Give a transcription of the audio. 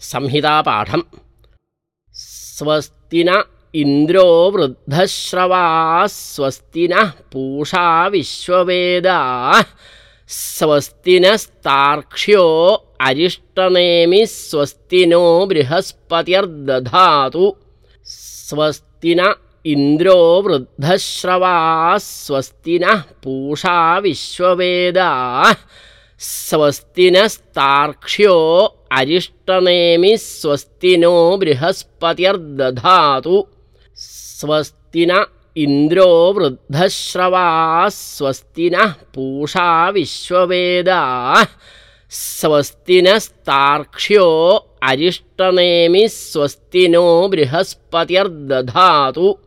संहितापाठम्। स्वस्ति न इन्द्रो वृद्धश्रवाः स्वस्ति नः पूषा विश्ववेदाः स्वस्ति नस्तार्क्ष्यो अरिष्टनेमिः स्वस्ति नो बृहस्पतिर्दधातु। स्वस्ति न इन्द्रो वृद्धश्रवाः स्वस्ति नः पूषा विश्ववेदाः स्वस्ति नस्तार्क्ष्यो अरिष्टनेमिः स्वस्ति नो बृहस्पतिर्दधातु। स्वस्ति न इन्द्रो वृद्धश्रवाः स्वस्ति नः पूषा विश्ववेदाः। स्वस्ति नस्तार्क्ष्यो अरिष्टनेमिः स्वस्ति नो बृहस्पतिर्दधातु